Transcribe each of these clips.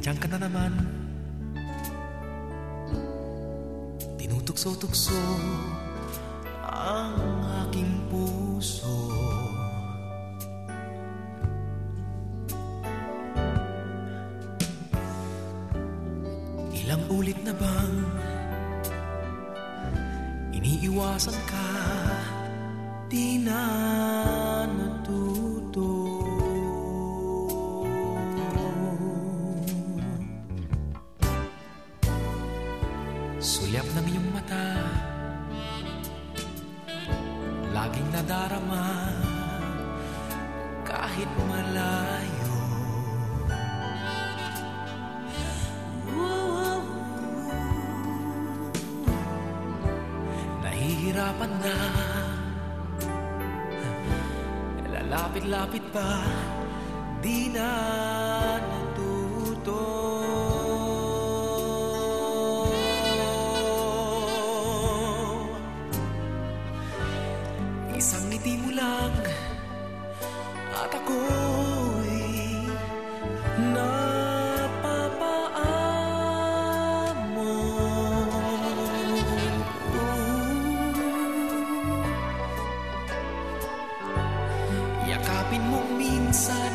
Diyan ka na naman. Tinutukso-tukso Ang aking puso. Ilang ulit na bang Iniiwasan ka? Di na Sulyap ng iyong mata. Laging nadarama. Kahit malayo. Nahihirapan na. Lalapit-lapit pa. Di na Isang ngiti mo lang. At ako'y Yakapin mo minsan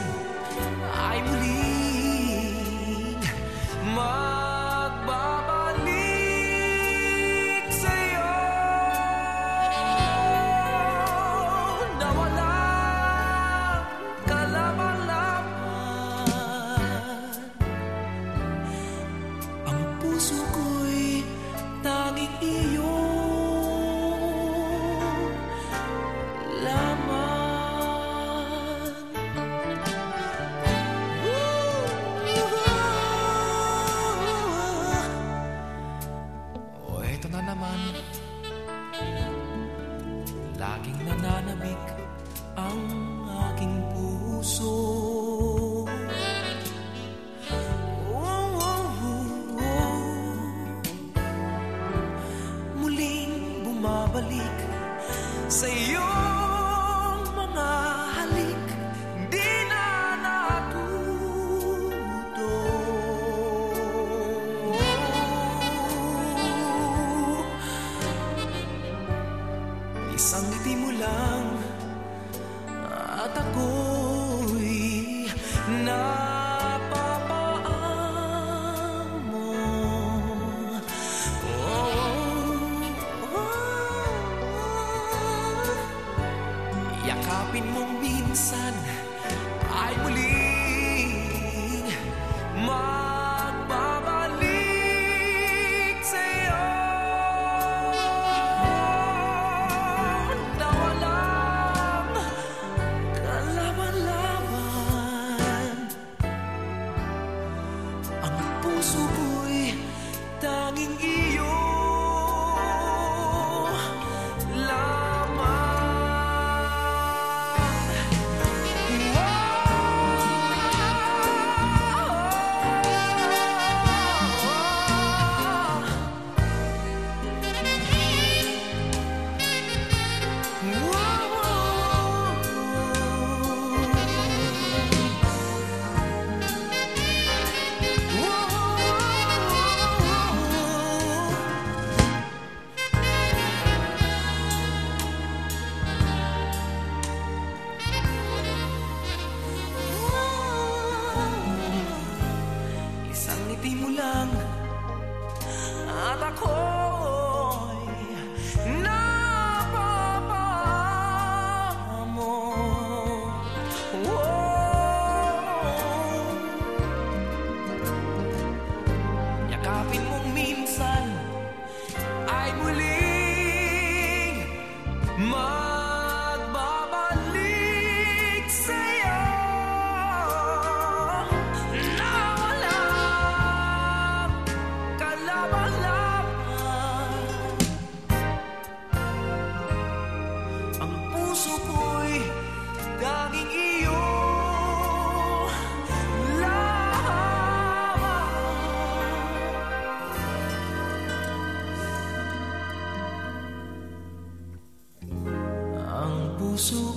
Laging nananabik ang aking puso. Oh, oh, bumabalik sa Yakapin mo minsan ay muling magbabalik sa'yo na walang kalaban-laban. Ang puso ko'y tanging so